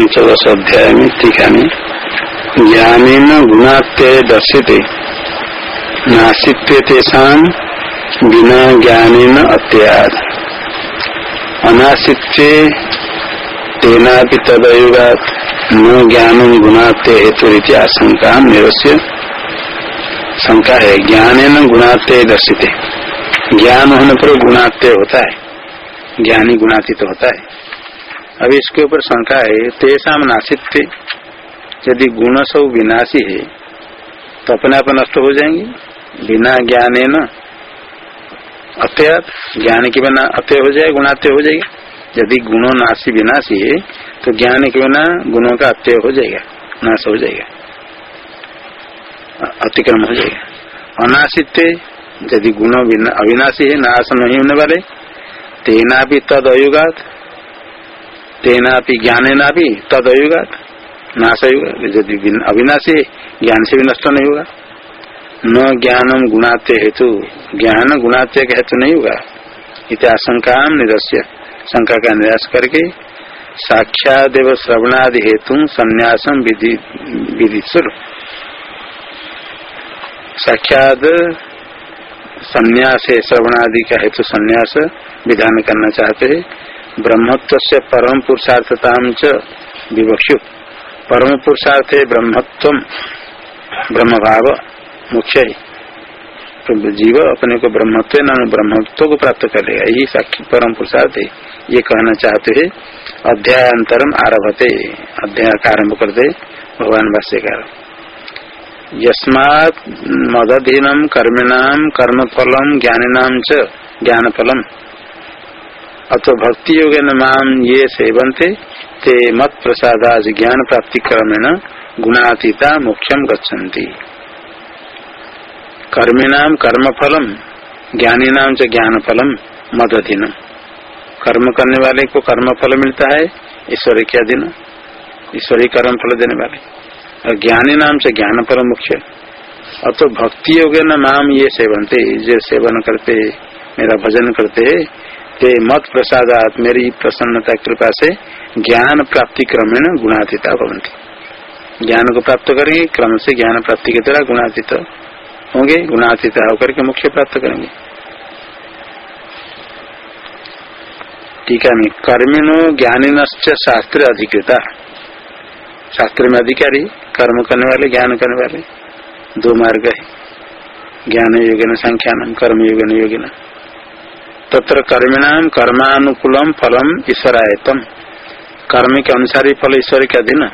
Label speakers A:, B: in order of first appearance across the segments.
A: पंचदश अध्याय में टीका में ज्ञान गुणात्य दर्शित नासित्व तेषा बिना ज्ञान अत्याद। अनासित्व तेना तदयुगा न ज्ञान गुणात्य हेतु आशंका निरस्य शंका है। ज्ञान गुणात्य दर्शित। ज्ञान होने पर गुणात्य होता है। ज्ञानी गुणातीत होता है। अभी इसके ऊपर शंका है तेषा नासित यदि गुण सब विनाशी है तो अपने आप नष्ट हो जाएँगे। बिना ज्ञान है न अत्यत ज्ञान के बिना अत्य हो जाए गुणात्य हो जाएगा। यदि गुणों नाशी विनाशी है तो ज्ञान के बिना गुणों का अत्यय हो जाएगा, नाश हो जाएगा, अतिक्रम हो जाएगा। अनाशित यदि गुण अविनाशी है, नाश नहीं होने वाले तेना भी तद अयुगात तेना ज्ञान भी तद अयुगात नाश होगा यदि अविनाशी ज्ञान से भी नष्ट नहीं होगा न ज्ञानम गुणात्य हेतु, ज्ञान गुणात्य का हेतु नहीं होगा इतिहाशंका निरस्य शंका का निराश करके, साक्षादेव श्रवणादि हेतु संन्यासम विधि साक्षात संन्यास है श्रवणादि का हेतु संन्यास, विधान करना चाहते हैं। ब्रह्मत्व से परम पुरुषार्थता विवक्षु परम पुरुषार्थ ब्रह्मत्व ब्रह्म भाव मुख्य। है तो जीव अपने को ब्रह्मत्व न ब्रह्मत्व को प्राप्त करेगा यही साक्षी परम पुरुषार्थ। है ये कहना चाहते है अध्यायांतरम आरभते। अध्याय का आरंभ करते भगवान भाष्यकार। यस्मात् मदधीनम कर्मिणाम कर्मफलम ज्ञानिनाम च ज्ञानफलम। अतो भक्ति योग नाम ये सेवंते ते मत प्रसादाज ज्ञान प्राप्ति क्रमेण गुणातीता मुख्यम गच्छन्ति। कर्मिणाम कर्म फलम ज्ञानी नाम से ज्ञान फलम मदधीनम कर्म करने वाले को कर्म फल मिलता है, ईश्वरी के अधीन, ईश्वरी कर्म फल देने वाले। और ज्ञानी नाम से ज्ञान फल मुख्य। अब तो भक्ति योग नाम ये सेवनते जो सेवन करते, मेरा भजन करते ते मत प्रसादात मेरी प्रसन्नता कृपा से ज्ञान प्राप्ति क्रमेण गुणातीता भवंती ज्ञान को प्राप्त करेंगे, क्रम से ज्ञान प्राप्ति के द्वारा गुणातीत होंगे, गुणातीत होकर के मुख्य प्राप्त करेंगे। टीका में कर्मिणो ज्ञानी शास्त्र अधिकृता। शास्त्र में अधिकारी, कर्म करने वाले, ज्ञान करने वाले। दो मार्ग है। ज्ञान योगिन संख्यान कर्म योगिन योगिना। तत्र कर्मिणाम कर्मानुकूलम फलम ईश्वरायतम कर्म के अनुसार ही फल ईश्वर के अधीन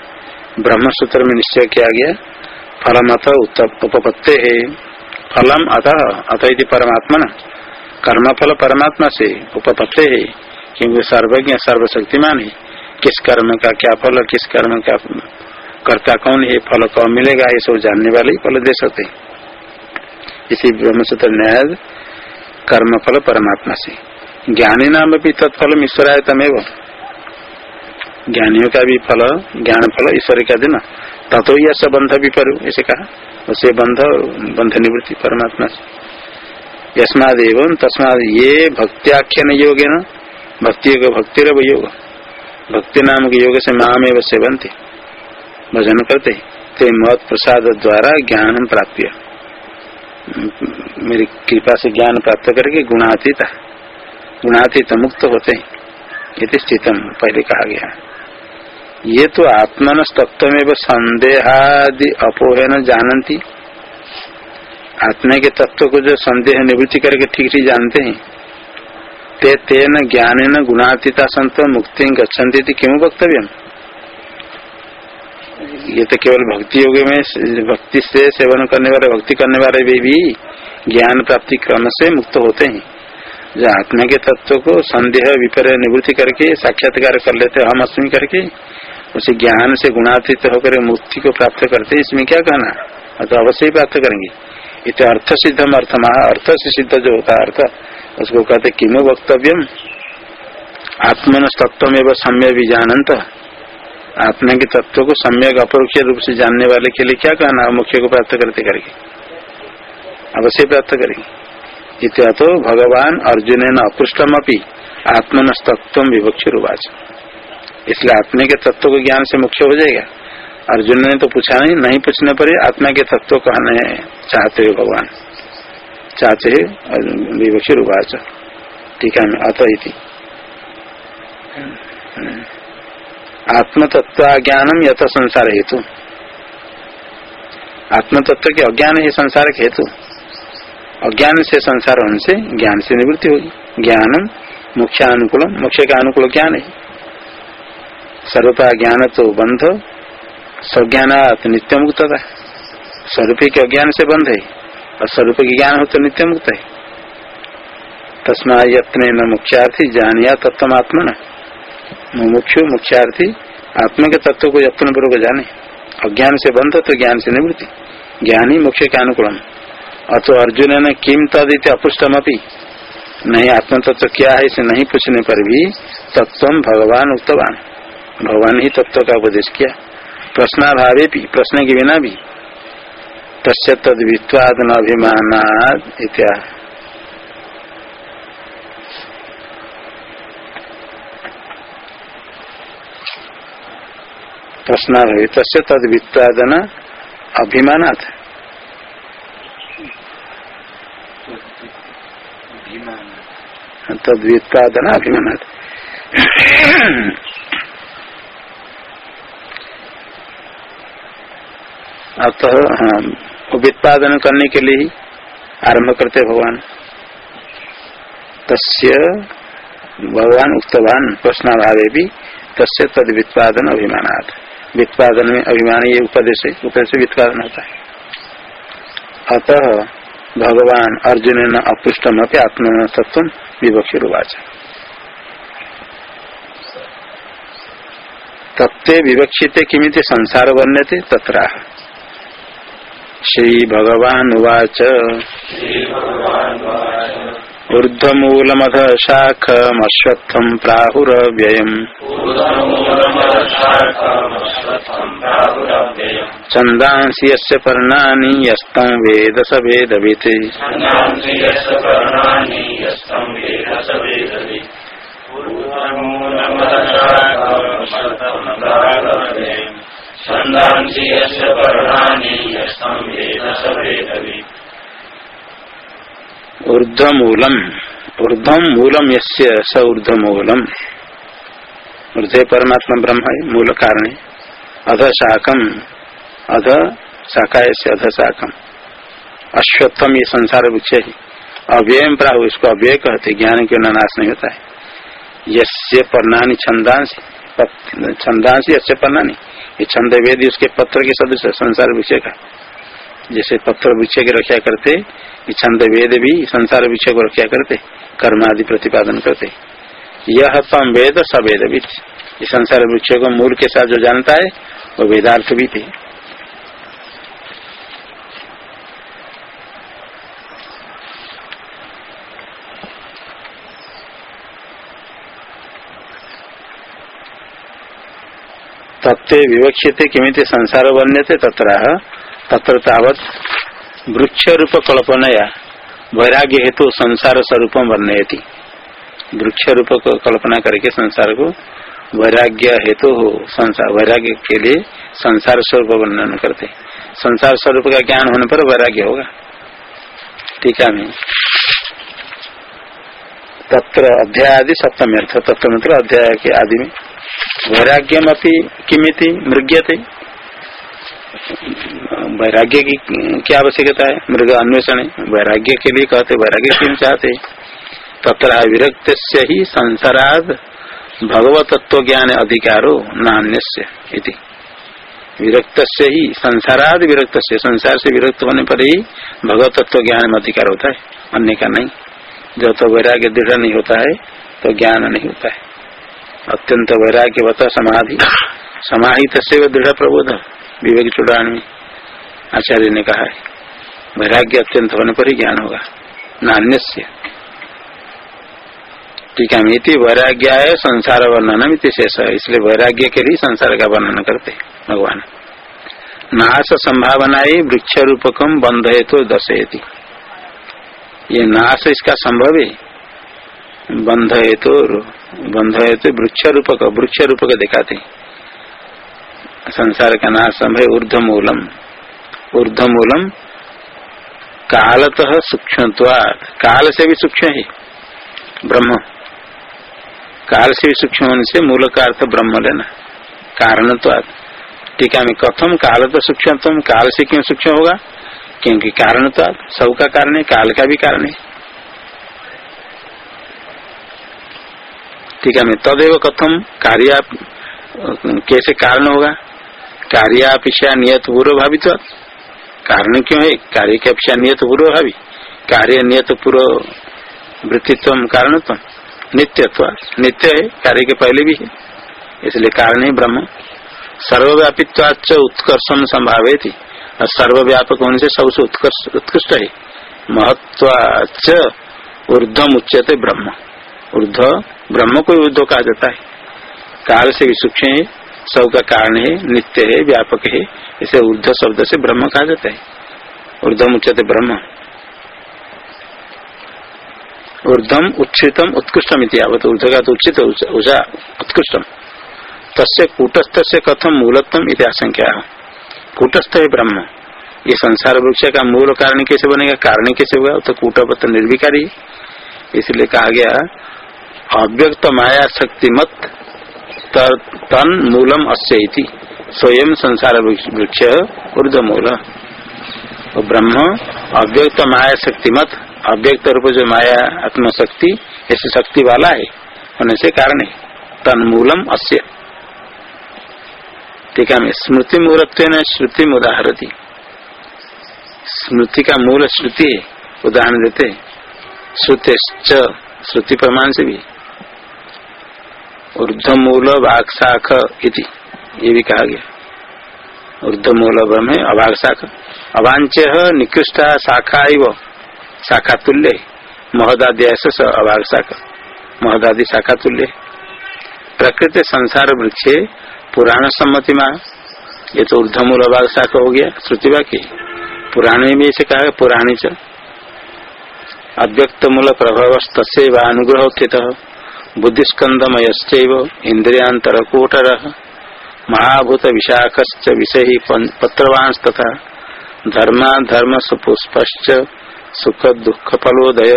A: ब्रह्म सूत्र में निश्चय किया गया। फलम अथ उपपत्ते है। फलम अतः अतः परमात्मा न कर्म फल परमात्मा से उपपत्ते है। क्योंकि सर्वज्ञ, सर्वशक्तिमान है। किस कर्म का क्या फल, किस कर्म का कर्ता कौन है? फल कौन मिलेगा? ये सब जानने वाले फल दे सकते। इसी ब्रह्मसूत्र न्याय कर्म फल परमात्मा से। ज्ञानी नाम भी तत्फल ईश्वराय तमेव ज्ञानियों का भी फल ज्ञान फल ईश्वर का देना। तथो यह बंध भी पर ऐसे कहा। उसे बंध बंध निवृत्ति परमात्मा से। यस्माद एवं तस्माद ये भक्त्याख्यन योग है न भक्ति भक्ति रव योग। भक्ति नाम के योग से माम एवं से बनते भजन करते। ते मत प्रसाद द्वारा ज्ञान प्राप्त मेरी कृपा से ज्ञान प्राप्त करके गुणातीत गुणातीत मुक्त होते हैं। स्थितम पहले कहा गया। ये तो आत्मन तत्व संदेहादि अपोहन जानती आत्मा के तत्व को जो संदेह निवृत्ति करके ठीक ठीक जानते हैं, ते तेन ज्ञान गुणातीता संत मुक्ति गच्छन्ति क्यों वक्तव्य ये तो केवल भक्ति योग में भक्ति से सेवन करने वाले भक्ति करने वाले भी, भी ज्ञान प्राप्ति क्रम से मुक्त होते हैं। जो आत्मा के तत्व को संदेह विपर्य निवृत्ति करके साक्षात्कार कर लेते हम अस्मी करके उसे ज्ञान से गुणातीत होकर मुक्ति को प्राप्त करते इसमें क्या कहना? तो अवश्य ही प्राप्त करेंगे। इत अर्थ सिद्धम अर्थ महा अर्थ से सिद्ध जो होता है अर्थ उसको कहते किमो वक्तव्यम। आत्मन तत्व एवं सम्य भी जानंत आत्मा के तत्व को सम्यक अपरोक्ष रूप से जानने वाले के लिए क्या कहना मुख्य को प्राप्त करते करके। अवश्य प्राप्त करेंगे। इत्या तो भगवान अर्जुन न अपृष्टम अपनी आत्मन तत्व विवक्ष रूपाच इसलिए आत्मा के तत्व को ज्ञान से मुख्य हो जाएगा। अर्जुन ने तो पूछा नहीं नहीं पूछने पर आत्मा के तत्व कहने चाहते हो भगवान। चाहते है, विवक्षी रूपाच ठीक है, अत आत्म तत्व ज्ञानम यथ संसार हेतु। आत्मतत्व के अज्ञान है संसार के हेतु। अज्ञान से संसार होने से ज्ञान से निवृत्ति होगी। ज्ञानम मुख्य अनुकूल मुख्य का अनुकूल ज्ञान है। सर्वता ज्ञान तो बंध सज्ञान नित्य मुक्त था स्वरूप के अज्ञान से बंध है, और स्वरूप के ज्ञान हो तो नित्य मुक्त है। तस्मा यत्न मुख्यार्थी जानिया तत्व न मुमुक्षु मुख्यार्थी आत्मा के तत्व को यत्न पूर्वक जाने। अज्ञान से बंध तो ज्ञान से निवृत्ति। ज्ञान ही मुख्य के अनुकूलम अतो अर्जुन ने किम तदित अपुष्टम अपनी नहीं आत्म तत्व क्या है इसे नहीं पूछने पर भी तत्व भगवान उक्तवान। भगवान ही तत्व का उपदेश किया। प्रश्नाभावे भी प्रश्न के बिना भी। तस् तद वित्वाद न अभिमान इत्यादि प्रश्नाभित तद वित्तादन अभिमान तद वित्तादन अभिमान अतः हाँ वित्पादन करने के लिए आरंभ करते भगवान। तस्य भगवान उक्तवान प्रश्नाभावे भी, तस्य तद वित्पादन अभिमानात्। वित्पादन में अभिमान ये उपदेश उपदेश से वित्पादन होता है। अतः भगवान अर्जुन न अपृष्टम अपनी आत्म तत्व विवक्षी रुवाच तत्व विवक्षित किमित संसार थे तथा श्री भगवान उवाच ऊर्धमूलमध शाखमश्वत्थम् प्राहुरव्ययम्। छन्दांसि यस्य पर्णानि यस्तं वेद स वेदवित् छन्दांसि यस्य पर्णानि यस्तं वेद स वेदवित् ऊर्धमूलम ऊर्धम मूलम यस्य स ऊर्धमूलम ऊर्धे परमात्मा ब्रह्म है मूल कारण अध शाखम अध शाखा से अध शाखम अश्वत्थम ये संसार वृक्ष है। अव्यय प्राहु इसको अव्यय कहते, ज्ञान के नाश नहीं होता है। यस्य पर्णानी छंदांश छंदांश यस्य पर्णानी। ये छंद वेदी उसके पत्र के सदस्य, संसार विषय का। जैसे पत्थर विषय की रक्षा करते छंद वेद भी, संसार विषय को रक्षा करते, कर्म आदि प्रतिपादन करते। यह तम वेद सवेद भी। संसार वृक्ष को मूल के साथ जो जानता है, वो वेदार्थ भी थे। तत्व विवक्षित किमित संसार बन्य थे तथा तत्र तावत वृक्ष रूप कल्पनाया वैराग्य हेतु संसार स्वरूप वर्णयती। वृक्ष रूप को कल्पना करके संसार को वैराग्य हेतु हो संसार वैराग्य के लिए संसार स्वरूप वर्णन करते। संसार स्वरूप का ज्ञान होने पर वैराग्य होगा। ठीक है तत्र अध्याय आदि सप्तम अर्थ तत्व मतलब अध्याय के आदि में वैराग्यम अपनी किमिति मृग्यते? वैराग्य की क्या आवश्यकता है? मृग अन्वेषण वैराग्य के लिए कहते वैराग्य क्यों चाहते तथा विरक्त से ही संसाराद भगवत तत्व ज्ञान अधिकारो नान्य विरक्त से ही संसाराद विरक्त से संसार से विरक्त होने पर ही भगवत तत्व ज्ञान में अधिकार होता है। अन्य का नहीं। जब तो वैराग्य दृढ़ नहीं होता है तो ज्ञान नहीं होता है। अत्यंत वैराग्य बता समाधि। समाहित से दृढ़ प्रबोध विवेक चुड़ान में आचार्य ने कहा है, वैराग्य अत्यंत होने पर ही ज्ञान होगा नान्य ठीक है मिति वैराग्य है संसार वर्णन मिति शेष है इसलिए वैराग्य के लिए संसार का वर्णन करते भगवान नाश संभावना ही वृक्ष रूपकम बंध है तो दर्शयती ये नाश इसका संभव है बंध है तो बंध है तो वृक्ष रूपक वृक्ष रूपक दिखाते संसार का नाशम है ऊर्ध मूलम ऊर्ध मूलम कालतः सूक्ष्म काल से भी सूक्ष्म है, ब्रह्म। काल से भी सूक्ष्म होने से मूल का अर्थ ब्रह्म लेना कारण तो टीका में कथम काल तो सूक्ष्म काल से क्यों सूक्ष्म होगा? क्योंकि कारण तो सबका कारण है, काल का भी कारण है। ठीक है मैं तदेव कथम कार्य कैसे कारण होगा? कार्यापेक्षा नियत पूर्व भावित। कारण क्यों है? कार्य की अपेक्षा नियत पूर्व भावी। कार्य नियत पूर्व वृत्तित्व कारणत्व नित्यत्व। नित्य है, कार्य के पहले भी है। इसलिए कारण है ब्रह्म। सर्वव्यापित्वाच उत्कर्षण संभावे थी और सर्वव्यापक होने से सबसे उत्कृष्ट है। महत्वाच ऊर्धम उच्चते ब्रह्म। ऊर्ध ब्रह्म को ऊर्ध कहा जाता है। काल से भी सूक्ष्म है। सब का कारण है नित्य है व्यापक है इसे ऊर्ध शब्द से ब्रह्म कहा जाता है। ऊर्धम उच्चते ब्रह्म। ऊर्धम उच्छितम उत्कृष्टम इतिहावत ऊर्ध का तो उचित ऊर्जा उत्कृष्टम। तस्य कूटस्थ से कथम मूलत्म इतिहासंख्या कूटस्थ है ब्रह्म। ये संसार वृक्ष का मूल कारण कैसे बनेगा? कारण कैसे होगा? तो कूटपत निर्विकारी। इसलिए कहा गया, अव्यक्त माया शक्ति मत तन मूलम अस्य स्वयं संसार वृक्ष ऊर्ध मूल ब्रह्म, अव्यक्त माया शक्ति मत अव्यक्त रूप जो माया, आत्मशक्ति, ऐसी शक्ति वाला है, होने से कारण है। तन मूलम अस्य। टीका में स्मृति मूलत्व श्रुति उदाहरती स्मृति का मूल श्रुति उदाहरण देते श्रुति श्रुति प्रमाण से भी। ऊर्धमूल वाक्शाख इति। ये भी कहा गया। ऊर्धमूल ब्रह्म अभाग शाख अवांच निकृष्टा शाखा इव। शाखा तुल्य महदादि ऐसा अभाग शाख महदादि शाखा तुल्य प्रकृति संसार वृक्ष पुराण सम्मति माँ। ये तो ऊर्धमूल अभाग शाखा हो गया। श्रुति वाक्य। पुराण में ऐसे कहा पुराणी च। अव्यक्त मूल प्रभाव तस्व अनुग्रह स्थित बुद्धिस्कंदमय इंद्रियांतर कोटर महाभूत विशाख विषय पत्रवांस तथा धर्मा धर्म सुपुष्प सुख दुख फलोदय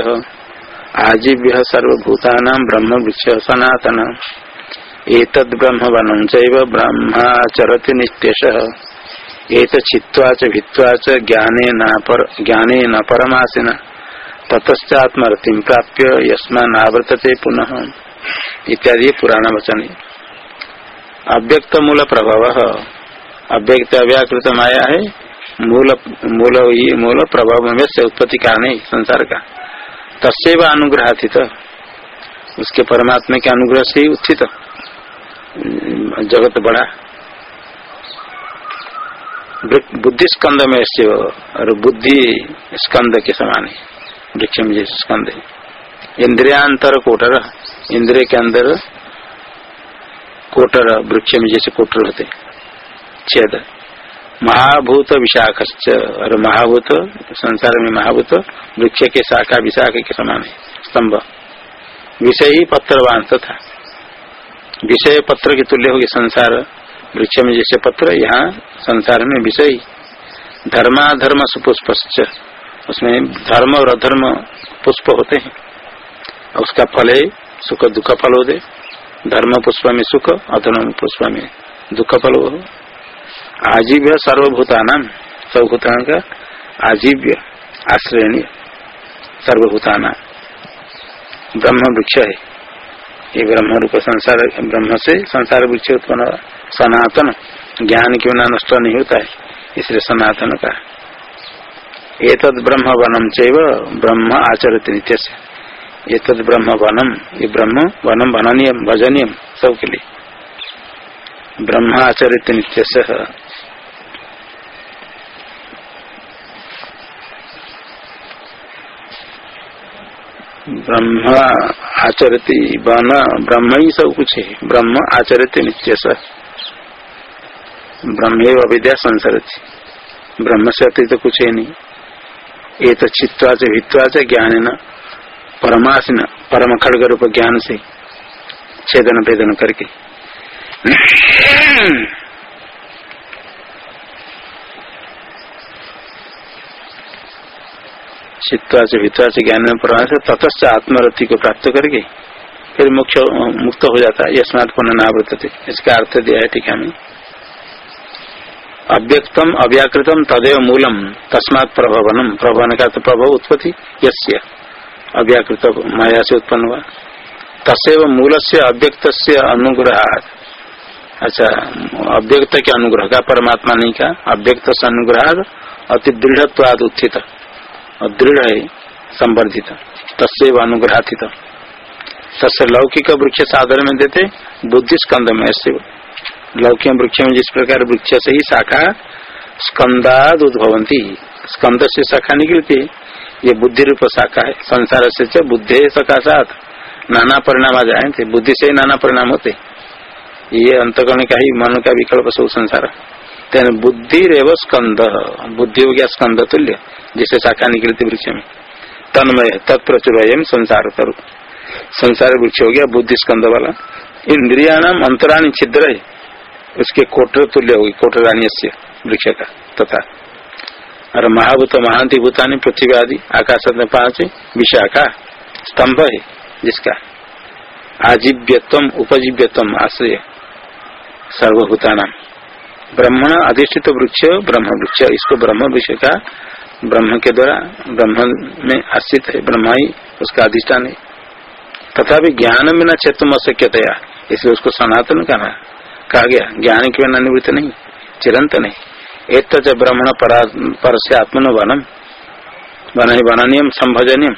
A: आजीव्य सर्वभूता ब्रह्म वृक्ष सनातन एक ब्रह्म वनम चैव नित्यश। एक छिवा च भित्वा च न पर ज्ञाने न परमासिन ततश्चात्मरतिम यस्मावर्तते पुनः। इत्यादि पुराना वचन। अव्यक्त मूल प्रभाव। अव्यक्त अव्याकृत माया है, मूल मूल मूल प्रभाव में से उत्पत्ति कारण है संसार का। तस्व अनुग्रह थी उसके परमात्मा के अनुग्रह से ही उत्थित। जगत बड़ा। बुद्धि स्कंद में से और बुद्धि स्कंद के समान है। वृक्ष में स्कंद इंद्रियांतर कोटर। इंद्रिय के अंदर कोटर, वृक्ष में जैसे कोटर होते, छेद। महाभूत विशाख और महाभूत, संसार में महाभूत, वृक्ष के शाखा, विशाख के समान है, स्तंभ। विषय ही पत्रवान तथा। विषय पत्र के तुल्य होगी संसार, वृक्ष में जैसे पत्र, यहाँ संसार में विषय। धर्माधर्म सुपुष्प उसमें धर्म और अधर्म पुष्प होते हैं। उसका फल है सुख, दुख, फल हो दे। धर्म पुष्प में सुख, अधर्म पुष्प में दुख, फल हो। आजीव्य सर्वभूतान सर्वभूतान का आजीव्य आश्रयणीय सर्वभूताना। ब्रह्म वृक्ष है। ये ब्रह्म रूप संसार, ब्रह्म से संसार वृक्ष उत्पन्न सनातन ज्ञान क्यों ना नष्ट नहीं होता है? इसलिए सनातन का। एक ब्रह्म वनम चैव ब्रह्म आचरित नित्य से ये तद ब्रह्म वनम। ये ब्रह्म, वनम, वननीय भजनीय सबके लिए ब्रह्म आचरित नित्य ब्रह्म आचरती वन, ब्रह्म ही सब कुछ है ब्रह्म आचरित नित्य ब्रह्म अविद्या संसरती। ब्रह्म से अतिरिक्त कुछ है नहीं। ये तो चित्वाच भित्वाच ज्ञान न परमासीन, परम खड़ग रूप ज्ञान से छेदन भेदन करके। चित्वा से भित्वा से ज्ञान में प्रवाह ततश्च आत्मरति को प्राप्त करके फिर मुख्य मुक्त हो जाता है, यस्मात पुननावृत इसका अर्थ दिया है टीका में। अव्यक्तम, अव्याकृतम, तदेव मूलम, तस्मात प्रभवनम। प्रभवन का प्रभव उत्पत्ति, यस्य। अव्याकृत माया से उत्पन्न हुआ। तसेव मूल से अव्यक्त से अनुग्रह अच्छा अव्यक्त के अनुग्रह का परमात्मा नहीं का अव्यक्त से अनुग्रह अति दृढ़त्वाद उत्थित। और दृढ़ है, संवर्धित। तस्व अनुग्रहित तस्य लौकिक वृक्ष साधन में देते, बुद्धि स्कंद में ऐसे। लौकिक वृक्ष में जिस प्रकार वृक्ष से ही शाखा स्कंदाद उद्भवंती स्कंद से शाखा निकलती ये बुद्धि रूप शाखा है। संसार से बुद्धि सकाशात। नाना परिणाम आ जाए थे। बुद्धि से ही नाना परिणाम होते। ये अंतकरण का ही मन का विकल्प सब संसार। बुद्धि रेव स्कंद। बुद्धि हो गया स्कंद तुल्य जिसे शाखा निकलती वृक्ष में। तन्मय तत्प्रचुर संसार तरु संसार वृक्ष हो गया बुद्धि स्कंद वाला। इंद्रिया नाम अंतराणी छिद्र उसके कोटर तुल्य होगी कोटराणी से वृक्ष का तथा। और महाभूत महांति भूतानी पृथ्वी आदि आकाश में पाँच, विशाखा, स्तंभ है, जिसका आजीव्यत्म उपजीव्यत्म आश्रय सर्वभूतानाम ब्रह्मण अधिष्ठित वृक्ष, ब्रह्म वृक्ष, इसको ब्रह्म वृक्ष का ब्रह्म के द्वारा, ब्रह्म में आश्रित है ब्रह्म ही उसका अधिष्ठान है। तथा भी ज्ञान में न चेतुम अशक्यतया, इसलिए उसको सनातन कहना कहा गया, ज्ञान के बिना निवृत्त नहीं, चिरंत नहीं। एक तो ब्रह्मण पर से आत्मन वनम वन। ही वननियम संभजनियम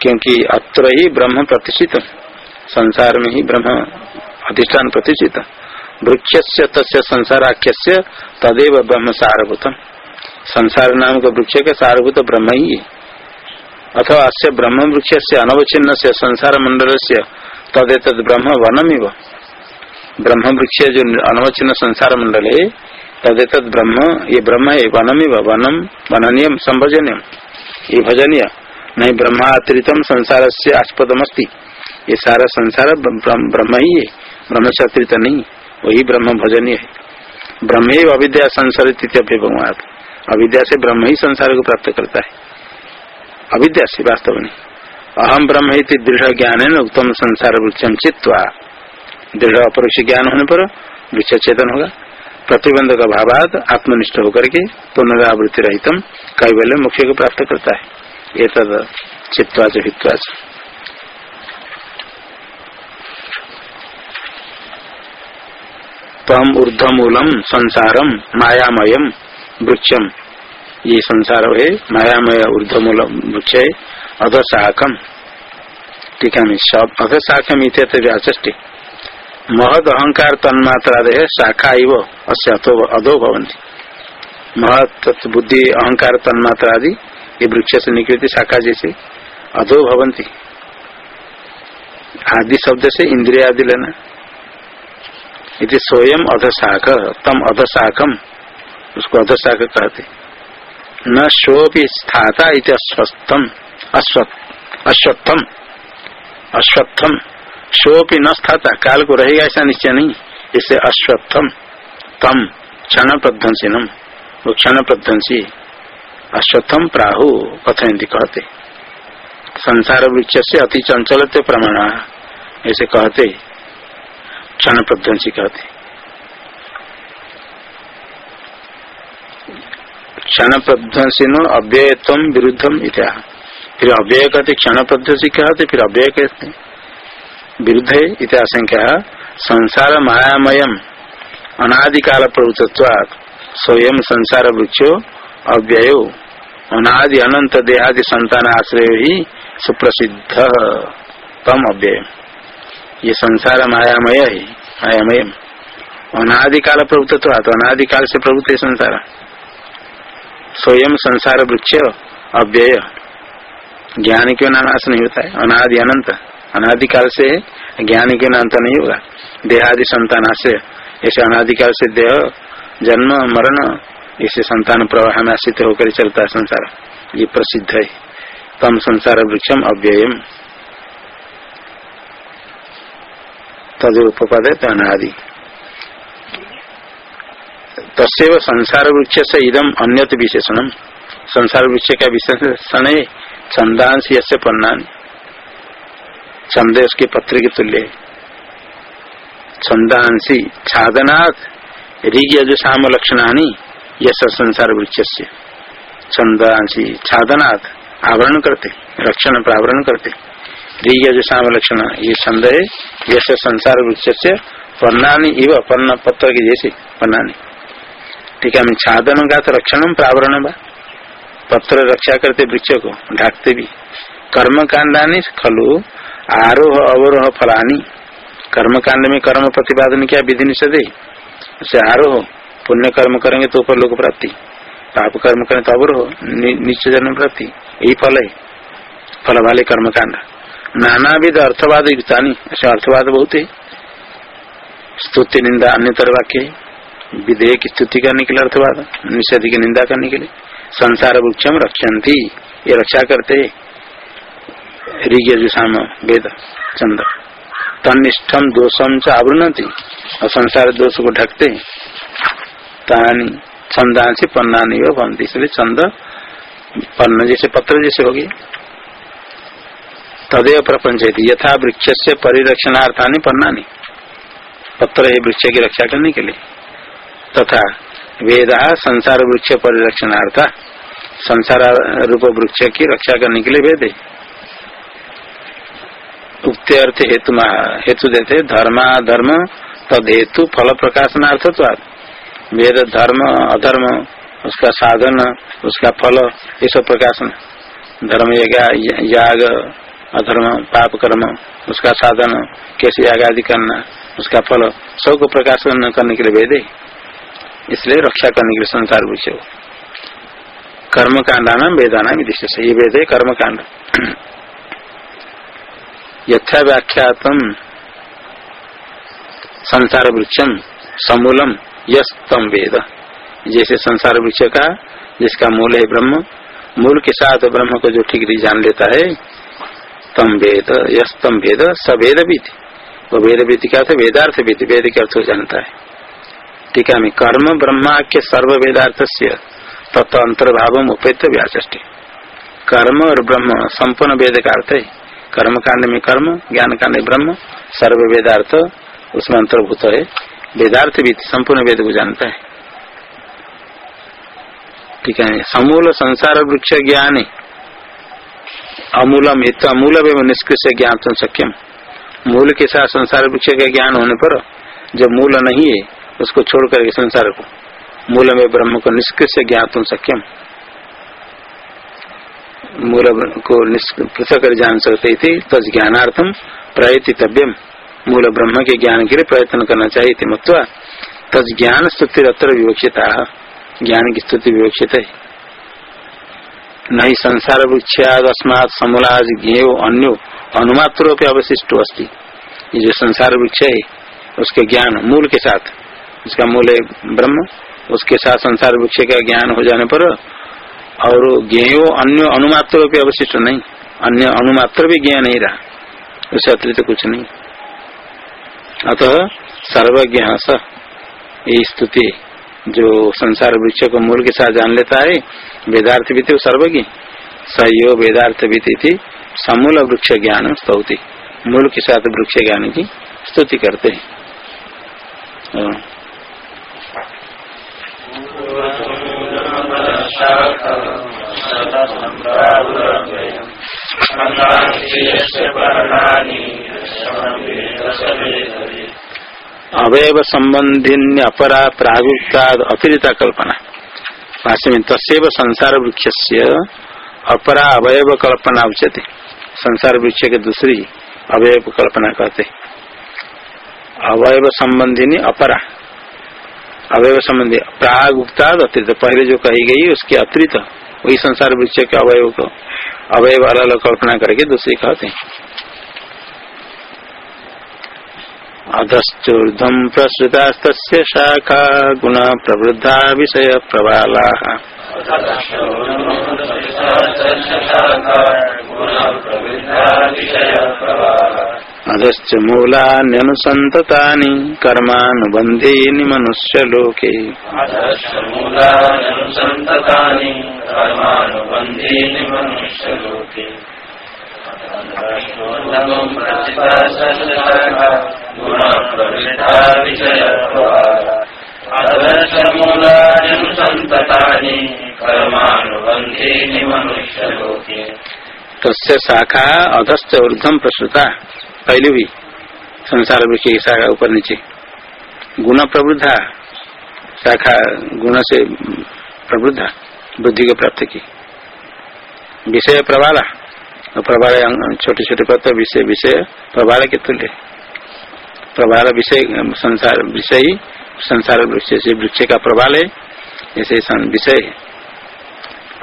A: क्योंकि अत्र ही ब्रह्म प्रतिष्ठित। संसार में ही ब्रह्म अधिष्ठान प्रतिष्ठित। वृक्ष से तस्य संसाराख्य तदेव ब्रह्म सारभूतम संसार नाम का वृक्ष का सारभूत ब्रह्म ही है। अथवा अस्य ब्रह्म वृक्ष से अनवचिन्न से संसार मंडल से तदेत ब्रह्म वनम ब्रह्म वृक्ष जो अनवचिन्न संसार मंडल है तदेत ब्रह्म, ये ब्रह्म है वनम वनम वननीय, संभजनीय। ये भजनीय नहीं ब्रह्मातिरितम संसार से आस्पदम ये सारा संसार ब्रह्म ही है। ब्रह्म से अतिरिक्त नहीं, वही ब्रह्म भजनीय है। ब्रह्म अविद्या संसारित भगवान। अविद्या से ब्रह्म ही संसार को प्राप्त करता है। अविद्या से वास्तव में अहम ब्रह्म दृढ़ ज्ञान है उत्तम संसार वृक्षम चित्वा दृढ़ अपरोक्ष ज्ञान होने पर वृक्ष चेतन होगा। प्रतिबंध का भावाद आत्मनिष्ठ होकर के पुनरावृत्ति रहितम कैवल्य मुख्य को प्राप्त करता है। ये तद चित्वाच हित्वाच। तम ऊर्धमूलम संसारम मायामयम वृक्षम। ये संसार है, मायामय ऊर्धमूल वृक्ष है अधशाखम टीका में सब अधशाखम इत व्याचष्टि महद अहंकार तन्मात्रादय शाखा इव अस्य अधो भवंती महत बुद्धि अहंकार तन्मात्रा आदि ये वृक्ष से निकलती शाखा जैसे अधो भवंती आदि शब्द से इंद्रिया आदि लेना। यदि स्वयं अधशाख तम अधशाखम उसको अधशाख कहते। न शोपी स्थाता इति अस्वस्थम अश्वत्थम अश्वत्थम। शोपी न स्थाता। काल को रहेगा ऐसा निश्चय नहीं। इसे अश्वत्थम। तम क्षण प्रध्वंसिनम वो क्षण प्रध्वंसी अश्वत्थम प्राहु कथयती कहते। संसार वृक्ष से अति चंचल प्रमाण। ऐसे कहते। क्षण प्रध्वंसी कहते। क्षण प्रध्वंसी प्रध्वंसिनो अव्ययत्म विरुद्धम इत्या। फिर अव्यय कहते क्षण प्रध्वंसी कहते, फिर अव्यय कहते विरुद्ध इत्याशंका संसार मायामयम अनादिकाल प्रवृत्वाद स्वयं संसार वृक्षो अव्ययो अनादि अनंत देहादि संतान आश्रय ही सुप्रसिद्ध तम अव्यय ये संसार मायामय है मायामय अनादिकाल प्रवृत्व अनादिकाल से प्रवृत्त है संसार। स्वयं संसार वृक्ष अव्यय। ज्ञान के नाम नाश नहीं होता है, अनादि अनंत अनादिकाल से ज्ञान के नाम नहीं होगा देहादि संतान से। ऐसे अनादिकाल से देह, जन्म, मरण इसे संतान प्रवाह में आश्रित होकर चलता है संसार। ये प्रसिद्ध है। तम संसार वृक्षम अव्ययम। तद उपपद अनादि तस्व संसार वृक्ष से इदम अन्यत विशेषण संसार वृक्ष का विशेषण है छंदांश यसे पन्नानी। छंदे उसके पत्र के तुल्य छंदांशी छादनाथ ऋग यजुषाम लक्षणानी, यश संसार वृक्ष से छंदांशी छादनाथ आवरण करते, रक्षण प्रावरण करते। ऋग यजुषाम लक्षण, ये छंद है यश संसार वृक्ष से पन्नानी इव पन्न पत्र के जैसे पन्नानी ठीक है छादन का तो रक्षण प्रावरण बा। पत्र रक्षा करते वृक्ष को, ढाकते भी। कर्म कांडानी खलु आरोह अवरोह फलानी कर्म कांड में कर्म प्रतिपादन किया, विधि निषेध उसे आरोह, पुण्य कर्म करेंगे तो ऊपर लोग प्राप्ति। पाप कर्म करें तो अवरोह नीचे जन्म प्राप्ति। यही फल है। फल वाले कर्म कांड नाना विध अर्थवाद युक्तानी, ऐसे अर्थवाद बहुत है। स्तुति, निंदा अन्य तरह वाक्य विधेय की स्तुति करने के लिए अर्थवाद, निषेध की निंदा करने के लिए। संसार वृक्षम रक्षंती ये रक्षा करते ऋग्यजुषाम वेद चंद तनिष्ठम दोषम च आवृणती, और संसार दोष को ढकते तानी छंदांसी पन्नानी व बनती इसलिए चंद पन्न जैसे, पत्र जैसे होगी तदेव प्रपंच यथा वृक्ष से परिरक्षणार्थानी पन्नानी। पत्र है वृक्ष की रक्षा करने के लिए। तथा वेद संसार वृक्ष परिरक्षणार्थ, संसार रूप वृक्ष की रक्षा करने के लिए वेद उक्त हेतु हेतु देते धर्मा धर्म तद हेतु फल प्रकाशनार्थ वेद धर्म अधर्म उसका साधन उसका फल ये सब प्रकाशन। धर्म याग अधर्म पाप कर्म उसका साधन कैसे याग आदि करना उसका फल सबको प्रकाशन करने के लिए वेद है। इसलिए रक्षा करने के लिए संसार विषय। कर्म कांडा नाम वेदाना से। ये वेद है कर्म कांड यथा व्याख्यातम संसार वृक्षम समूलम यम वेद। जैसे संसार वृक्ष का, जिसका मूल है ब्रह्म, मूल के साथ ब्रह्म को जो ठीक जान लेता है, तम वेद यम वेद स वेद भी वो वेद भी क्या था? वेदार्थ भी वेद के अर्थ जानता है। टीका में कर्म ब्रह्मा के सर्व वेदार्थ से तत्व अंतर्भाव उपेत व्याचे कर्म और ब्रह्म संपूर्ण वेद का अर्थ है। कर्म कांड में कर्म ज्ञान कांड में ब्रह्म, सर्व वेदार्थ उसमें अंतर्भूत है। वेदार्थ भी संपूर्ण वेद को जानता है। ठीक है? समूल संसार वृक्ष ज्ञान। अमूलम हित, अमूल एवं निष्कृष ज्ञान तुम सक्यम मूल के साथ संसार वृक्ष का ज्ञान होने पर जब मूल नहीं है, उसको छोड़ करके संसार को। मूल में ब्रह्म को निष्कृष ज्ञातुम सक्यम मूल को पृथक कर जान सकते थे तज ज्ञानार्थम प्रयतितव्यम मूल ब्रह्म के ज्ञान के लिए प्रयत्न करना चाहिए थे, मत्वा तज ज्ञान स्तुति अत्र विवक्षिता। ज्ञान की स्तुति विवक्षित है। नहीं संसार वृक्षाद अस्मात समूलाज ज्ञेय अन्यो अनुमात्रों अवशिष्ट अस्थि ये जो संसार वृक्ष है, उसके ज्ञान मूल के साथ, उसका मूल है ब्रह्म, उसके साथ संसार वृक्ष का ज्ञान हो जाने पर और ज्ञेयो अन्य अनुमात्र अवशिष्ट नहीं। अन्य अनुमात्र भी ज्ञान नहीं रहा। उससे अतिरिक्त तो कुछ नहीं। अतः सर्वज्ञ स ये स्तुति जो संसार वृक्ष को मूल के साथ जान लेता है, वेदार्थ भी थे सर्वज्ञ। सयो वेदार्थ भी थी समूल वृक्ष ज्ञान स्तौति। मूल के साथ वृक्ष ज्ञान की स्तुति करते हैं। अवयव संबंधी अपरा प्रागुक्ता अतिरिता कल्पना भाष्य में तस्व संसार वृक्ष से अपरा अवयव कल्पना उच्यते। संसार वृक्ष के दूसरी अवयव कल्पना कहते। अवयव संबंधी अपरा अवयव संबंधी प्राग उक्ता अतिरिक्त पहले जो कही गई, उसके अतिरिक्त वही संसार वृक्ष के अवयव को अवयव अलग अलग कल्पना करके दूसरे कहते हैं। अधश्चूर्धम प्रसृता शाखा गुण प्रवृद्धा विषय अधश्च मूलान्यनुसन्ततानि कर्मानुबन्धीनि मनुष्यलोके
B: मूलानुसन्ततानि कर्मानुबन्धीनि मनुष्यलोके कर्मानुबन्धीनि मनुष्यलोके
A: तस्य शाखा अधस्त ऊर्धम प्रसुता पहले भी संसार वृक्ष की शाखा ऊपर नीचे। गुण प्रवृद्धा, शाखा गुण से प्रवृद्धा, बुद्धि को प्राप्त की। विषय प्रबाला और प्रबाल छोटे छोटे पत्र विषय विषय प्रबाल के तुल्य। प्रबाल विषय, संसार विषय, संसार वृक्ष से वृक्ष का प्रबाल है, ऐसे विषय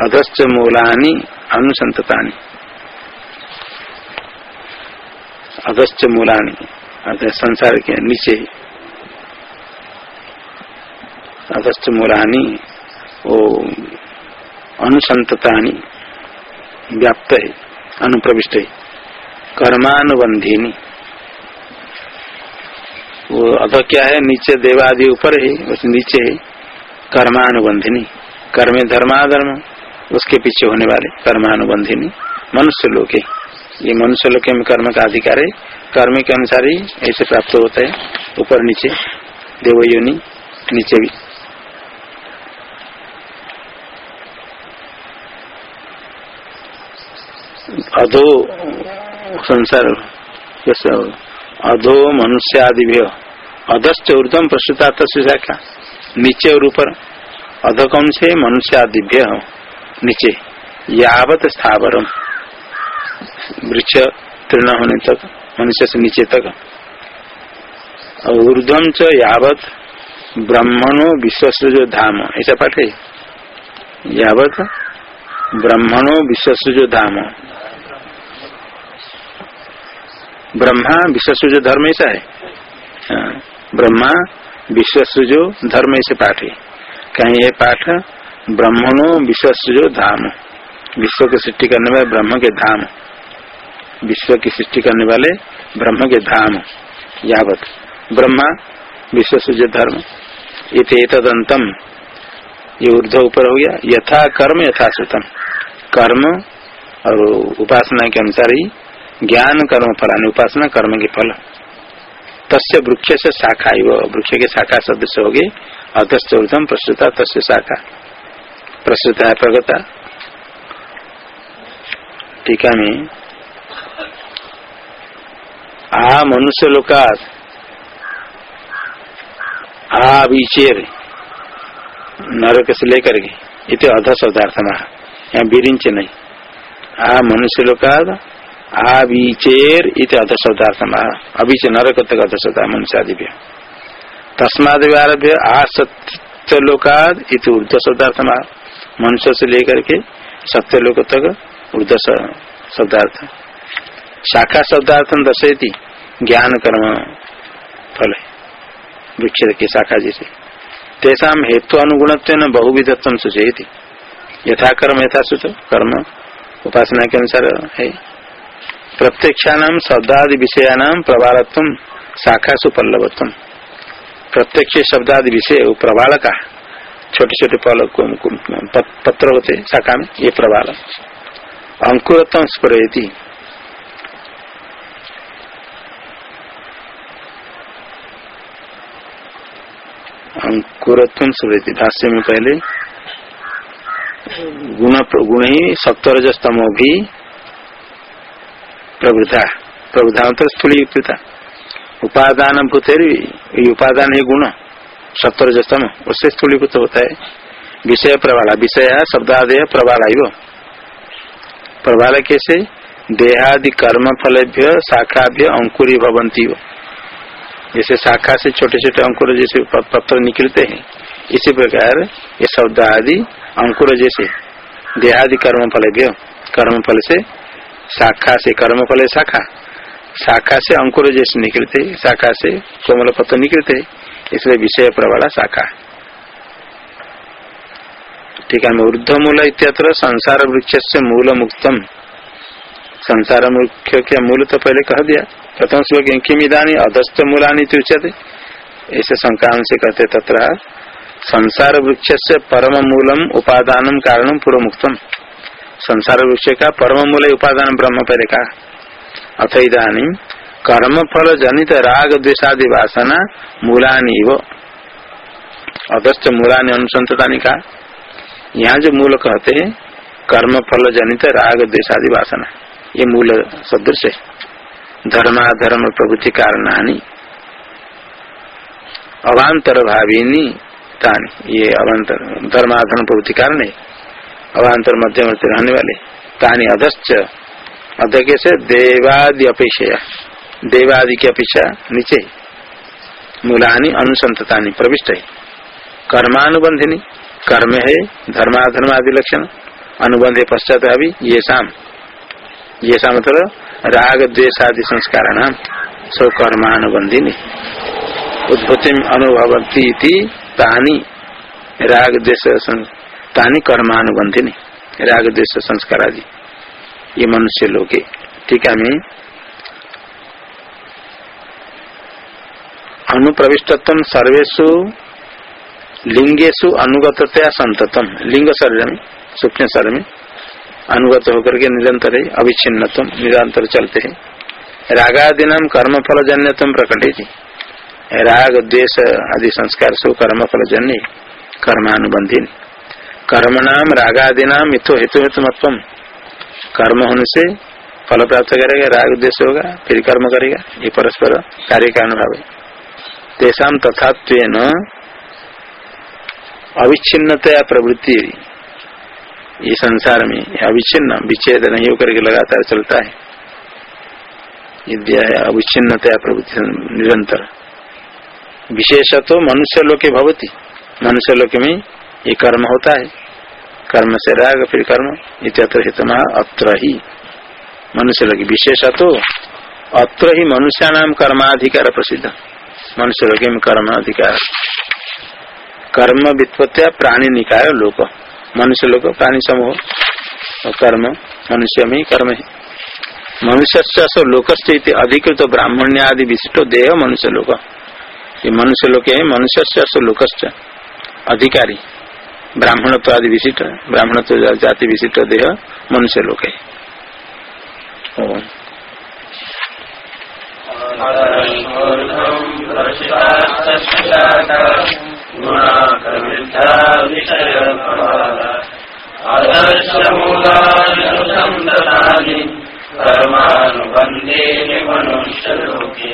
A: अधस्त मूलानी अनुसंततानी। अगस्त मूलानी संसार के नीचे। अगस्त मूलानी वो अनुसंततानी, व्याप्त है, अनुप्रविष्ट है। कर्मानुबंधिनी। वो अध क्या है? नीचे देवादि ऊपर है, उस नीचे है कर्मानुबंधिनी। कर्म धर्माधर्म, उसके पीछे होने वाले कर्मानुबंधिनी, मनुष्य लोग है ये मनुष्य लोग में कर्म का अधिकार है कर्म के अनुसार ही ऐसे प्राप्त होता है। ऊपर नीचे, देवयोनि, नीचे भी। अधो संसार अधो मनुष्य आदि भी अधस्त ऊर्धम प्रस्तुता शाखा। नीचे और ऊपर। अध कौन से मनुष्य आदिभ्य नीचे। यावत स्थावरम। वृक्ष तीर्ण होने तक मनुष्य से नीचे तक। ऊर्धम च यावत ब्रह्मणो विश्व जो धाम। ऐसा पाठ है? यावत ब्रह्मणो विश्व जो धाम। ब्रह्मा विश्व जो धर्म ऐसा है? हाँ, ब्रह्मा विश्व जो धर्म ऐसे पाठ है। कहीं ये पाठ ब्रह्मणो विश्व जो धाम। विश्व की सृष्टि करने में ब्रह्म के धाम। विश्व की सृष्टि करने वाले ब्रह्म के धाम यावत। ब्रह्मा, विश्व सूर्य धर्म। इत तदंतम ये ऊर्ध ऊपर हो गया। यथा कर्म, यथा श्रुतम। कर्म और उपासना के अनुसार ही ज्ञान, कर्म फलानी उपासना कर्म के फल। तस्य वृक्ष से शाखा वृक्ष के शाखा सदस्य हो गए। अधस्त ऊर्धम प्रस्तुता तस्य शाखा। प्रस्तुता है प्रगता। टीका में आ मनुष्य लोकात आ विचेर नरक से लेकर के इतने अध शब्दार्थ महा यहाँ बिरिंच नहीं। आ मनुष्य लोकात आ विचेर इत अध शब्दार्थ महा अभी से नरक तक अध शब्द मनुष्य आदि तस्माद आरभ्य आ सत्य लोकाद इत ऊर्ध शब्दार्थ मनुष्य से लेकर के सत्य लोक तक ऊर्ध शब्दार्थ शाखा शब्दार्थम दर्शयती ज्ञान कर्म फल वृक्ष की शाखा जैसे। तेषा हेतु अनुगुण बहुविधत्व सूचयती। यथा कर्म, यथा सूच, कर्म उपासना के अनुसार है। प्रत्यक्षान शब्दादि विषयानाम प्रबालत्व शाखा सुपल्लवत्व। प्रत्यक्ष शब्दादि विषय प्रबाल का छोटे छोटे पल पत्र होते शाखा में, ये प्रबाल। अंकुरत्व स्परयती स्मृति भाष्य में पहले गुण गुण ही सप्तरजस्तमो भी प्रवृद्धा प्रवृद्धा प्रवृद्धांतर स्थूलीकृता उपादान भूतेर उपादान है गुण, सप्तरजस्तम, उससे स्थूलीकृत होता है। विषय प्रवाला, विषय शब्दादय प्रवाला वो। प्रवाल कैसे? देहादि कर्म फलेभ्य शाखाभ्य अंकुरी भवंती जैसे शाखा से छोटे छोटे अंकुर जैसे पत्र निकलते हैं, इसी प्रकार ये शब्द आदि अंकुर जैसे देहादि कर्म फल कर्म फल से शाखा से कर्म फल शाखा। शाखा से अंकुर जैसे निकलते, शाखा से कोमल पत्र निकलते, इसलिए विषय प्रबला शाखा। ठीक है ऊर्ध मूल इत्यत्र संसार वृक्ष से मूल मुक्तम संसार मुख्य क्या? मूल तो पहले कह दिया। प्रथम श्लोक किम इधानी अधस्थ मूलानी उच्यते ऐसे संक्रांत से कहते तथा संसार वृक्ष से परम मूलम उपादान कारण पूर्व मुक्तम संसार वृक्ष का परम मूल उपादान ब्रह्म पर का? अथ इधानी कर्म फल जनित राग द्वेषादि वासना मूलानी वो अगस्त मूलानी अनुसंतता का? यहाँ जो मूल कहते हैं कर्म फल जनित राग द्वेषादि वासना ये मूल सदृश। है धर्माधर्म प्रभृति कारणानी अवान्तर भाविनी तानी, ये अवान्तर, धर्माधर्म प्रवृत्ति कारण है अवान्तर मध्यवर्ती रहने वाले, तानी अधश्च अध्य से देवादि अपेक्षा देवादि की अपेक्षा नीचे, मूलानी अनुसंततानी प्रविष्ट है। कर्मानुबंधिनी, कर्म है धर्माधर्म आदि लक्षण, अनुबंध पश्चात अभी ये शाम ये शाम मतलब राग द्वेषादि संस्कार नाम सौ कर्मानुबंधिनी उद्भूति अनुभवती तानी राग देश तानी कर्मानुबंधिनी राग देश संस्कार आदि। ये मनुष्य लोग टीका में अनुप्रविष्टत्व सर्वेशु लिंगेशु अनुगततया संततम लिंग शरीर में सूक्ष्म शरीर। में अनुगत होकर के निरंतर है अविच्छिन्नतम निरंतर चलते हैं। रागादि नाम कर्म फल जन्यतम प्रकट है राग, द्वेष आदि संस्कार सब कर्म फल जन्य कर्मानुबंधी कर्म नाम रागादि नाम इतो हेतु हेतु मतम कर्म होने से फल प्राप्त करेगा, राग, द्वेष होगा, फिर कर्म करेगा, ये परस्पर कार्य का अनुभव है। तेषा तथा अविच्छिन्नतया प्रवृत्ति ये संसार में अविच्छिन्न, विच्छेद नहीं होकर के लगातार चलता है। अविच्छिन्नतया प्रवृत्ति निरंतर। विशेष तो मनुष्य लोक भवती। मनुष्य लोक में ये कर्म होता है। कर्म से राग, फिर कर्म इतर हितमा अत्र ही मनुष्य लोग विशेष तो अत्र ही मनुष्य नाम कर्माधिकार प्रसिद्ध। मनुष्य लोग में कर्म अधिकार कर्म वित्पत्तिया प्राणी निकाय लोक मनुष्य लोग प्राणी समूह कर्म, मनुष्य में ही कर्म है। मनुष्य से लोकस्थ अधिकृत ब्राह्मण्य आदि विशिष्ट देह मनुष्य लोक। ये मनुष्य लोग है मनुष्य से लोकश्च अधिकारी। ब्राह्मणत्व आदि विशिष्ट, ब्राह्मणत्व जाति विशिष्ट देह मनुष्य लोग है।
B: कर्मानुबंधे मनुष्य लोके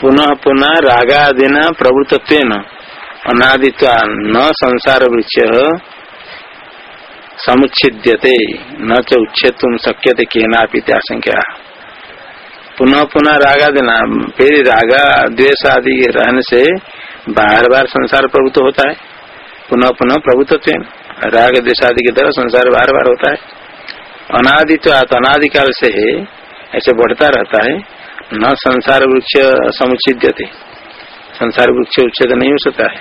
A: पुनः पुनः रागादिना प्रवृत्व अनादित्वा न संसार वृक्ष समुच्छिद्यते न च उच्छेद शक्यते के आशंका पुनः पुनः रागा देना फिर रागा द्वेष आदि रहने से बार बार संसार प्रभुत्व होता है। पुनः पुनः प्रभुत्व राग आदि की तरह संसार बार बार होता है। अनादित्व अनादिकाल से है, ऐसे बढ़ता रहता है। न संसार वृक्ष समुचित संसार वृक्ष उच्छेद नहीं हो सकता है।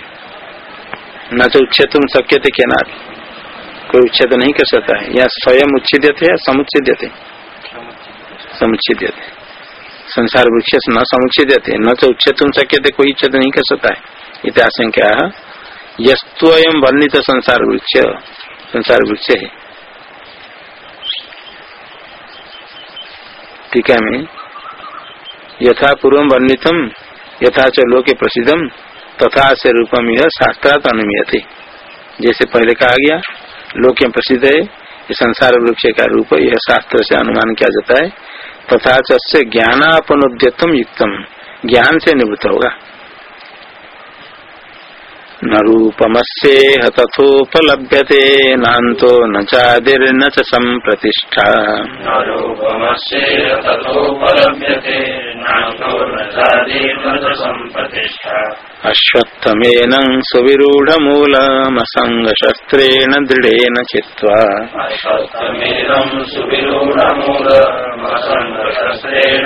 A: न तो उच्छेद तुम शक्य थे क्या ना कोई उच्छेद नहीं कर सकता है। या स्वयं उच्छेद या समुच्छेद थे समुच्छेद संसार वृक्ष न समुच्छेद न तो उच्छेद शक्य थे कोई उच्छेद नहीं कर सकता है। इतिहास क्या यस्तम वर्णित संसार वृक्ष संसार वृक्ष है। टीका में। यथा पूर्व वर्णितम, यथा च लोके प्रसिद्धम तथा से रूपम यह शास्त्रात अनुमीयते। जैसे पहले कहा गया, लोक प्रसिद्ध है संसार वृक्ष का रूप यह शास्त्र से अनुमान किया जाता है। तथा चे ज्ञानापनोद्यतम युक्तम। ज्ञान से निवृत्त होगा। न रूपमस्ेह तथोपलभ्यते नान्तो न चादिर्न च सम्प्रतिष्ठा। अश्वत्थमेन सुविरूढमूलमसङ्गशस्त्रेण दृढेन चित्वा।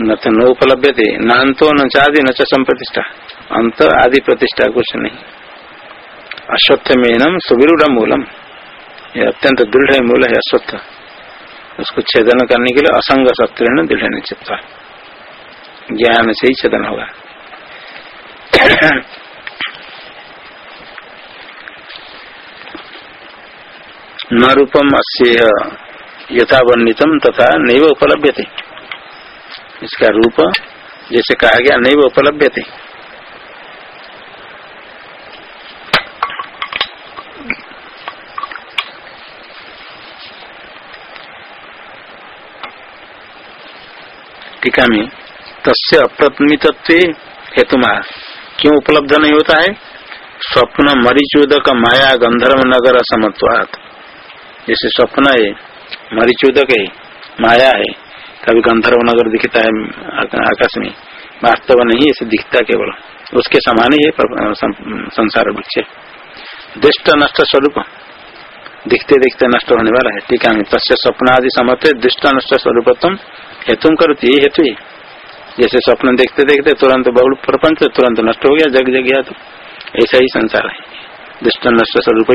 B: न
A: तो न उपलब्ध थे न न चादि न संप्रतिष्ठा। अंत आदि प्रतिष्ठा कुछ नहीं। अश्वत्थ मेनम सुविरूढ़ मूलम। यह अत्यंत दृढ़ मूल है अश्वत्थ। उसको छेदन करने के लिए असंग शस्त्र दृढ़ चित्ता ज्ञान से ही छेदन होगा। न रूपम अस्य यथा वर्णितम तथा नैव उपलब्ध थे इसका रूप, जैसे कहा गया, नहीं, वो उपलब्ध थे। टीका में तस्य अप्रतमित्व हेतु क्यों उपलब्ध नहीं होता है? स्वप्न मरीचूदक माया गंधर्व नगर समत्वात। जैसे स्वप्न है, मरीचूदक है, माया है। कभी गंधर्व नगर दिखता है आकाश में वास्तव नहीं ऐसे दिखता केवल। उसके समान ही है संसार वृक्ष। दृष्ट नष्ट स्वरूप। दिखते दिखते नष्ट होने वाला है। टीका में तस्य स्वप्न आदि समर्थ दृष्ट नष्ट स्वरूपत्म हेतु करती, ये हेतु जैसे स्वप्न देखते देखते तुरंत बहुल प्रपंच, तुरंत नष्ट हो गया, जग जग गया तो ऐसा ही संसार है। दुष्ट नष्ट स्वरूप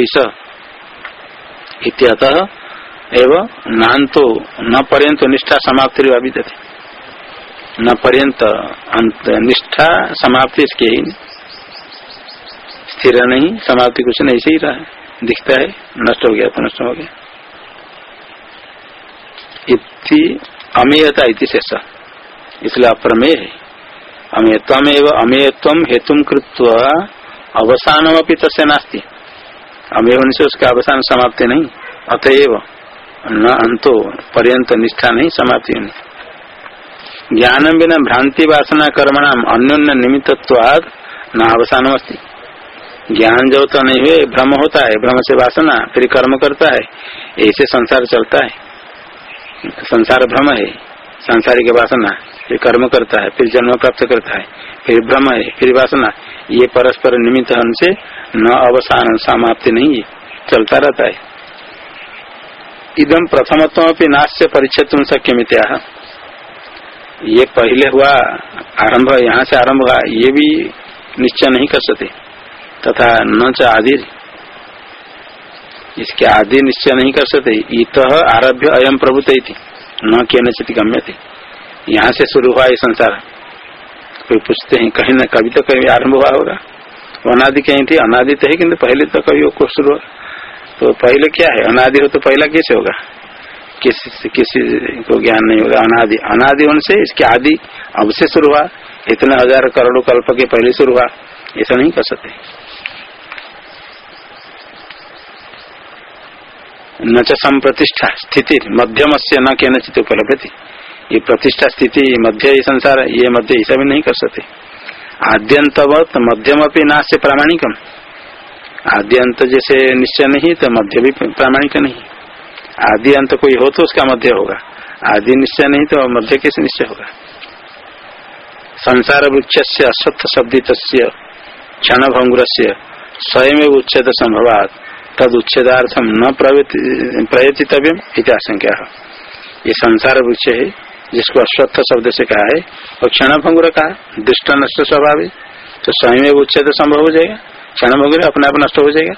A: इत्यतः एवं नान तो न पर्यंत निष्ठा समाप्ति अभी थे न पर्यंत निष्ठा समाप्ति इसके ही स्थिर नहीं, समाप्ति कुछ नहीं ऐसे ही रहा दिखता है, नष्ट हो गया तो नष्ट हो गया। इति अमेयता इति शेष। इसलिए अप्रमेय है। अमेयत्व एवं अमेयत्व हेतु कृत्व अवसान अपनी तस्य नास्ती। अमेय होने से उसका अवसान समाप्ति नहीं। अतएव न अंतो पर्यंत निष्ठा नहीं समाप्ति ज्ञान बिना भ्रांति वासना कर्मणाम अन्योन्य निमित्तवाद न अवसान ज्ञान जब तो नहीं हुए भ्रम होता है भ्रम से वासना, फिर कर्म करता है, ऐसे संसार चलता है। संसार भ्रम है, सांसारिक वासना, फिर कर्म करता है, फिर जन्म प्राप्त करता है, फिर भ्रम है, फिर वासना। ये परस्पर निमित्त से न अवसान समाप्ति नहीं चलता रहता है। इदम प्रथमत्व नाश से परिच्छेद सक्य मित्या ये पहले हुआ, आरंभ, यहाँ से आरंभ हुआ, ये भी निश्चय नहीं कर सकते तथा न च आदि, इसके आदि निश्चय नहीं कर सकते इत आरभ्य अयम प्रभुत न के नचित गम्य थे यहाँ से शुरू हुआ ये संसार। कोई पूछते हैं, कहीं न कभी तो कभी आरंभ हुआ होगा। अनादि कहीं थी, अनादि तो है किन्तु पहले तो कभी शुरू तो पहले क्या है? अनादि हो तो पहला कैसे होगा? किसी किसी को ज्ञान नहीं होगा। अनादि अनादि होने से इसके आदि अब से शुरू हुआ। इतने हज़ार करोड़ों कल्प के पहले शुरू हुआ। ऐसा नहीं कर सकते। न च संप्रतिष्ठा स्थिति मध्यम से न के नचित उपलब्ध ये प्रतिष्ठा स्थिति मध्य ही संसार, ये मध्य ऐसा भी नहीं कर सकते। आद्यंतवत मध्यम अपनी नाश से प्रामाणिकम। आद्यंत जैसे निश्चय नहीं तो मध्य भी प्रामाणिक नहीं। आदि अंत कोई हो तो उसका मध्य होगा। आदि निश्चय नहीं तो मध्य कैसे निश्चय होगा? संसार वृक्ष से अश्वत्थ शब्दित क्षण भंगुर स्वयं उच्छेद संभवात, तद उच्छेदार्थम न प्रयतितव्यम इतिहासंख्या ये संसार वृक्ष है, जिसको अश्वत्थ शब्द से कहा है और क्षण भंगुर कहा दुष्ट नष्ट स्वभाव तो स्वयं उच्छेद संभव हो जाएगा। क्षण भंगुर अपने आप नष्ट हो जाएगा।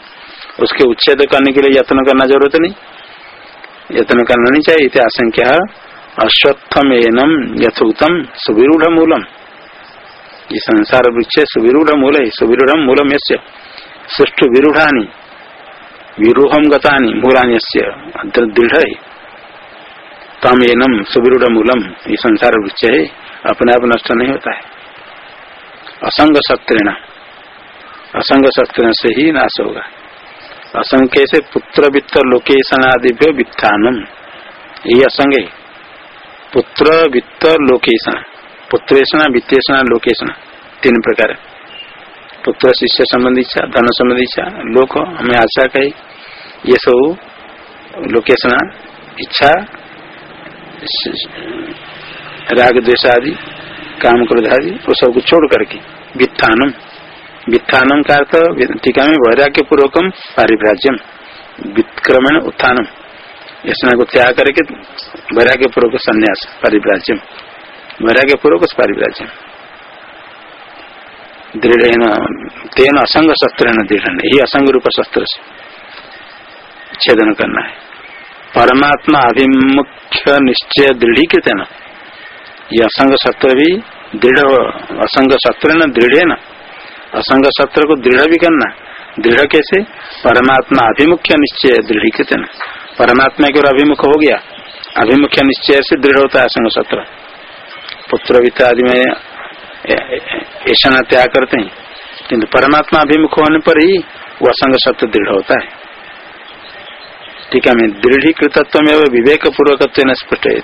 A: उसके उच्छेद करने के लिए यत्न करना ज़रूरत नहीं। यत्न करना नहीं चाहिए, इति आशंका अश्वत्थम एनम यथोक्तम सुविरूढ़ मूलम ये संसार वृक्ष सुविरूढ़ मूल है सुविरूढ़ मूलम यस्य। सुष्ठु विरूढ़ानी विरूहम गतानी, मूलानी दृढ़ है तम एनम सुविरूढ़ मूलम ये संसार वृक्ष है अपने आप नष्ट नहीं होता है। असंग शस्त्रेण असंग शस्त्र से ही नाश होगा। असंग कैसे? पुत्र वित्त लोकेशन आदिभ्य वित्थानम। ये असंग पुत्र वित्त लोकेशन। पुत्रेषणा वित्तेषणा लोकेशन। तीन प्रकार पुत्र, शिष्य संबंधी इच्छा, धन संबंधी इच्छा, लोक, हमें आशा कही। ये सब लोकेशना, इच्छा, राग, द्वेष आदि, काम क्रोध आदि, वो सबको छोड़ करके वित्थानम। वित्थानम का अर्थ टीका में वैराग्य पूर्वकम पारिभ्राज्यम विक्रमण उत्थानम। इसमें को त्याग करके वैराग्य पूर्वक संन्यास पारिभ्राज्यम वैराग्य पूर्वक पारिभ्राज्यम दृढ़ तेन असंग शस्त्र दृढ़। यही असंग रूप शस्त्र से छेदन करना है। परमात्मा अभिमुख्य निश्चय दृढ़ीकृत है न ये असंग शस्त्र भी दृढ़ असंग शस्त्र न दृढ़ है न असंग सत्र को दृढ़ भी करना। दृढ़ कैसे? परमात्मा अभिमुख्य निश्चय? दृढ़ीकृत परमात्मा की ओर अभिमुख हो गया। अभिमुख्य निश्चय से दृढ़ होता है असंग शस्त्र पुत्र वित्त आदि में ऐसा त्याग करते हैं। किन्तु परमात्मा अभिमुख होने पर ही वो असंग सत्य दृढ़ होता है। ठीक है, मैं दृढ़ीकृतत्व में विवेक पूर्वक स्पष्ट है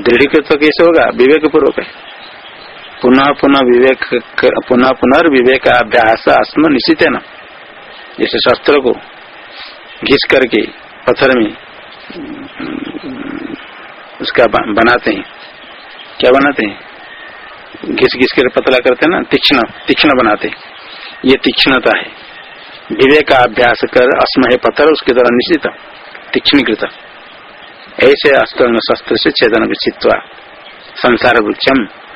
A: दृढ़ीकृत कैसे होगा? विवेक पूर्वक है। पुनः पुनः विवेक पुनः पुनर्विवेक अभ्यास आत्म निश्चित है न जैसे शस्त्र को घिस करके पत्थर में उसका बनाते हैं। क्या बनाते हैं? घिस घिस कर पतला करते हैं ना? तीक्ष्ण तीक्ष्ण बनाते हैं। ये तीक्ष्णता है। विवेक अभ्यास कर अस्म है पत्थर, उसके द्वारा निश्चित, तीक्ष्णीकृत। ऐसे अस्त्र शस्त्र से छेदन विचित संसार वृक्षम।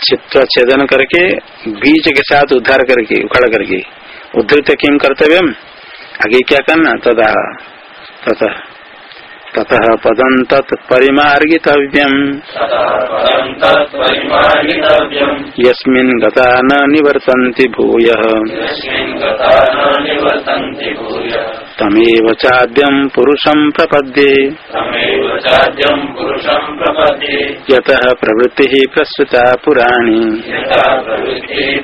A: चित्त छेदन करके, बीज के साथ उद्धार करके, उखड़ करके। उद्धृत किम कर्तव्य आगे क्या करना? तदा, तथा। ततः पदं तत् परिमार्गितव्यम्। यस्मिन् गता न निवर्तन्ति भूयः। तमेव चाद्यम् पुरुषम् प्रपद्ये। यतः प्रवृत्तिः प्रसृता पुराणी।
B: यस्मिन्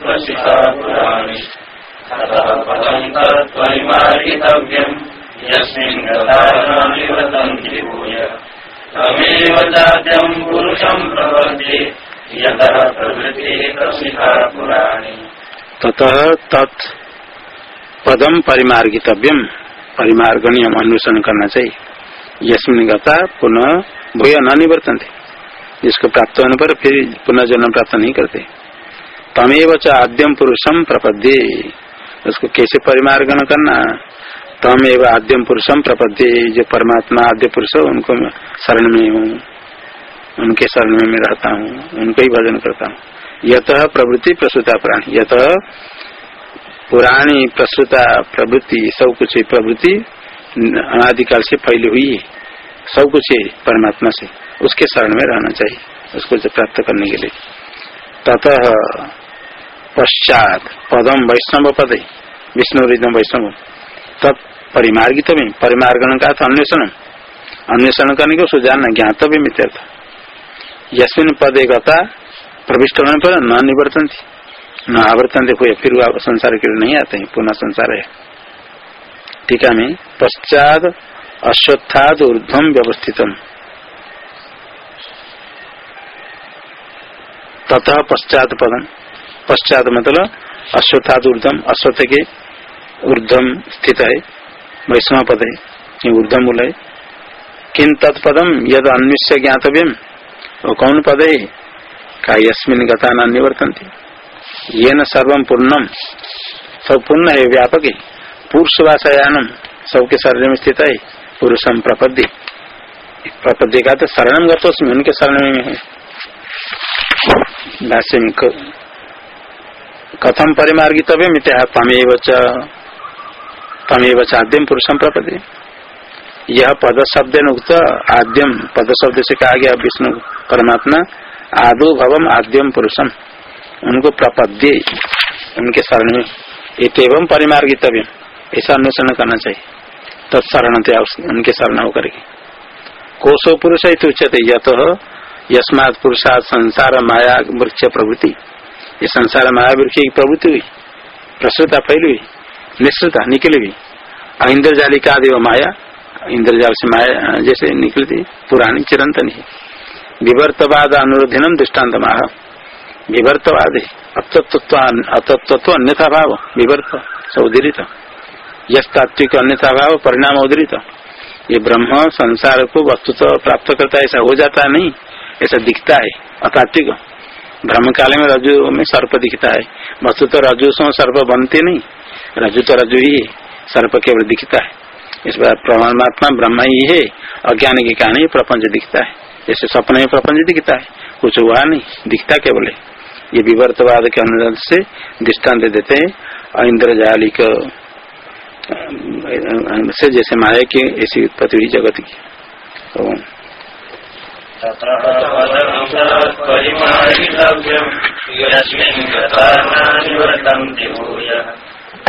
B: गतानिवर्तन्ति भूय
A: ततः तत् पदम परिमार्गितव्यम परिमार्गणीय अन्वेषण करना चाहिए। यस्मिन गता पुनः भूय न निवर्तन थे जिसको प्राप्त होने पर फिर पुनः जन्म प्राप्त नहीं करते। तमेव च आद्यम पुरुषम प्रपद्ये। उसको कैसे परिमार्गण करना? तम एवं आद्यम पुरुषम प्रपद्य जो परमात्मा आद्य पुरुष, उनको शरण में हूँ। उनके शरण में मैं रहता हूँ, उनको ही भजन करता हूँ। यत प्रवृत्ति प्रसुता प्राणी, यत पुरानी प्रसुता प्रवृत्ति सब कुछ प्रवृत्ति अनादिकाल से फैली हुई है सब कुछ है परमात्मा से, उसके शरण में रहना चाहिए, उसको प्राप्त करने के लिए। ततः पश्चात पदम वैष्णव पद विष्णु वैष्णव। तत् परिमार्गित में परिमार्गण का था अन्वेषण। अन्वेषण करने को सुजान ज्ञातव्य मित्यर्थ यशमिन पदे गता प्रविष्ट होने पर न निवर्तन थी न आवर्तन देखो फिर संसार के लिए नहीं आते हैं, पुनः संसार है। टीका में, पश्चात अश्वत्थाद ऊर्धम व्यवस्थितम। ततः पश्चात पदम पश्चात मतलब अश्वत्थाद ऊर्धम अश्वत्थ के ऊर्धम स्थित है। वैष्णव पद है ऊर्धम मूल है किन तत्पदम यद अन्विष्य ज्ञातव्यम वो कौन पद है का यस्मिन गता निवर्तन ये न सर्वम पूर्णम सब पूर्ण है व्यापक है पुरुष वासायानम सबके शरीर में स्थित है पुरुषम प्रपद्य। प्रपद्य का तो शरणम गतोस्मी उनके शरण में है। कथम परिमार्गितव्य मित्या तमेव तमेव आद्यम पुरुषम प्रपदे। यह पद शब्द उक्त आद्यम पद शब्द से कहा गया विष्णु परमात्मा, आदो भवम आद्यम पुरुषम। उनको प्रपद्य, उनके शरण। में एवं परिमार्गितव्य ऐसा अन्वेषण करना चाहिए। तत्शरण उनके शरण होकर कोशो पुरुष उच्चते यत यस्मात पुरुषात संसार माया, वृक्ष प्रवृत्ति ये संसार माया, वृक्ष की प्रवृत्ति हुई। प्रसुता फैली हुई। निश्चिता निकली हुई इंद्रजालिका देव माया, इंद्रजाल से माया, जैसे निकलती पुरानी चिरंतन ही। विवर्तवाद अनुरोधनम दृष्टांत माह विवर्तवाद अतत्व अन्यथा भाव, विवर्त, सौदरित। यश तात्विक अन्यथा भाव, परिणाम उदरित ये ब्रह्म संसार को वस्तु तो प्राप्त करता है, ऐसा हो जाता नहीं, ऐसा दिखता है, अतात्विक। ब्रह्म काल में रजु में सर्प दिखता है। वस्तु तो रजु सर्प बनते नहीं। रजु तो रजु ही सर्प केवल दिखता है इस बार परमात्मा ब्रह्म ही है, अज्ञान के कारण ही प्रपंच दिखता है। जैसे सपने में प्रपंच दिखता है, कुछ हुआ नहीं, दिखता केवल है। ये विवर्तवाद के अनुरोध से दृष्टांत देते हैं इंद्रजालिक से जैसे माया की ऐसी उत्पत्ति हुई जगत की।